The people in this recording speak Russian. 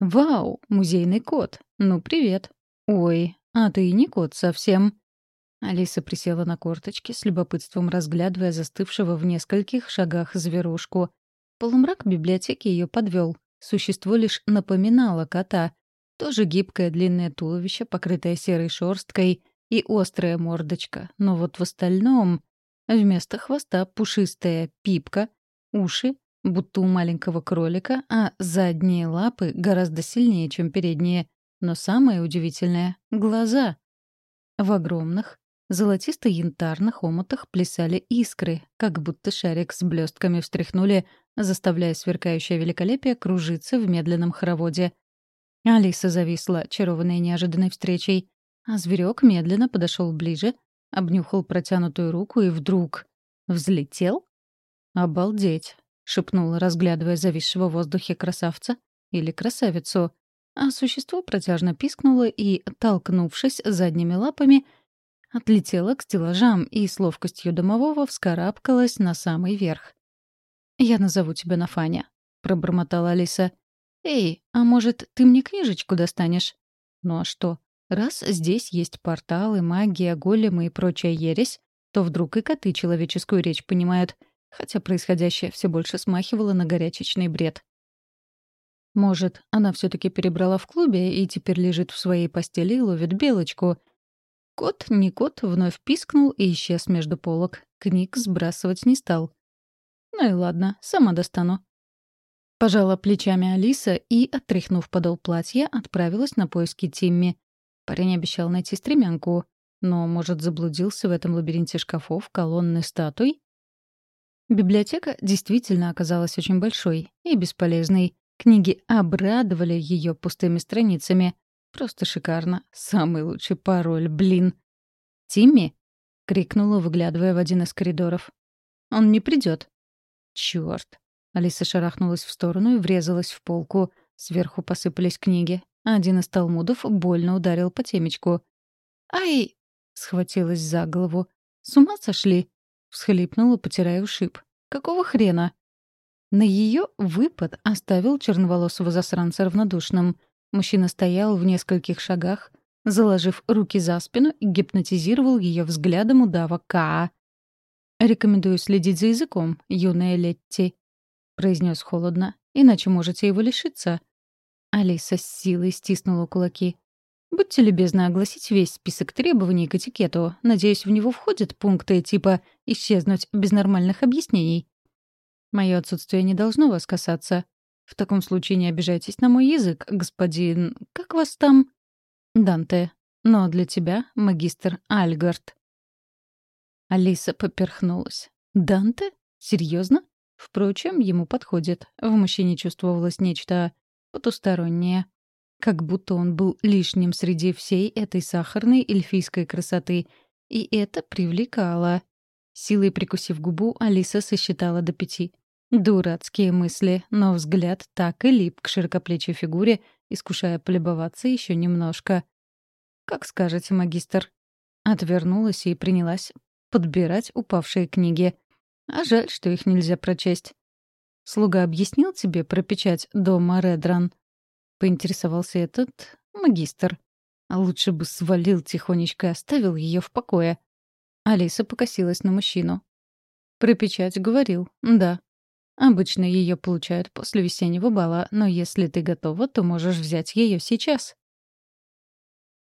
«Вау, музейный кот! Ну, привет!» «Ой, а ты не кот совсем!» Алиса присела на корточки, с любопытством разглядывая застывшего в нескольких шагах зверушку. Полумрак библиотеки ее подвел. Существо лишь напоминало кота. Тоже гибкое длинное туловище, покрытое серой шерсткой, и острая мордочка. Но вот в остальном... Вместо хвоста пушистая пипка, уши, будто у маленького кролика, а задние лапы гораздо сильнее, чем передние. Но самое удивительное — глаза. В огромных, золотисто-янтарных омутах плясали искры, как будто шарик с блестками встряхнули, заставляя сверкающее великолепие кружиться в медленном хороводе. Алиса зависла, очарованная неожиданной встречей, а зверек медленно подошел ближе, обнюхал протянутую руку и вдруг... взлетел? «Обалдеть!» — шепнула, разглядывая зависшего в воздухе красавца или красавицу. А существо протяжно пискнуло и, толкнувшись задними лапами, отлетело к стеллажам и с ловкостью домового вскарабкалось на самый верх. «Я назову тебя Нафаня», — пробормотала Алиса. «Эй, а может, ты мне книжечку достанешь?» «Ну а что? Раз здесь есть порталы, магия, големы и прочая ересь, то вдруг и коты человеческую речь понимают, хотя происходящее все больше смахивало на горячечный бред. Может, она все таки перебрала в клубе и теперь лежит в своей постели и ловит белочку. Кот, не кот, вновь пискнул и исчез между полок. Книг сбрасывать не стал. Ну и ладно, сама достану. Пожала плечами Алиса и, отряхнув подол платья, отправилась на поиски Тимми. Парень обещал найти стремянку, но, может, заблудился в этом лабиринте шкафов, колонны статуй? Библиотека действительно оказалась очень большой и бесполезной. Книги обрадовали ее пустыми страницами. Просто шикарно. Самый лучший пароль, блин. «Тимми?» — крикнула, выглядывая в один из коридоров. «Он не придет. «Чёрт!» Алиса шарахнулась в сторону и врезалась в полку. Сверху посыпались книги. Один из талмудов больно ударил по темечку. «Ай!» — схватилась за голову. «С ума сошли?» — всхлипнула, потирая ушиб. «Какого хрена?» На ее выпад оставил черноволосого засранца равнодушным. Мужчина стоял в нескольких шагах, заложив руки за спину и гипнотизировал ее взглядом удава Каа. «Рекомендую следить за языком, юная Летти», — произнес холодно, «иначе можете его лишиться». Алиса с силой стиснула кулаки. «Будьте любезны огласить весь список требований к этикету. Надеюсь, в него входят пункты типа «исчезнуть без нормальных объяснений». Мое отсутствие не должно вас касаться. В таком случае не обижайтесь на мой язык, господин... Как вас там? Данте. Но для тебя магистр Альгард. Алиса поперхнулась. Данте? Серьезно? Впрочем, ему подходит. В мужчине чувствовалось нечто потустороннее. Как будто он был лишним среди всей этой сахарной эльфийской красоты. И это привлекало. Силой прикусив губу, Алиса сосчитала до пяти. Дурацкие мысли, но взгляд так и лип к широкоплечей фигуре, искушая полюбоваться еще немножко. «Как скажете, магистр». Отвернулась и принялась подбирать упавшие книги. А жаль, что их нельзя прочесть. «Слуга объяснил тебе про печать дома Редран?» — поинтересовался этот магистр. А лучше бы свалил тихонечко и оставил ее в покое. Алиса покосилась на мужчину. «Про печать говорил, да. Обычно ее получают после весеннего бала, но если ты готова, то можешь взять ее сейчас».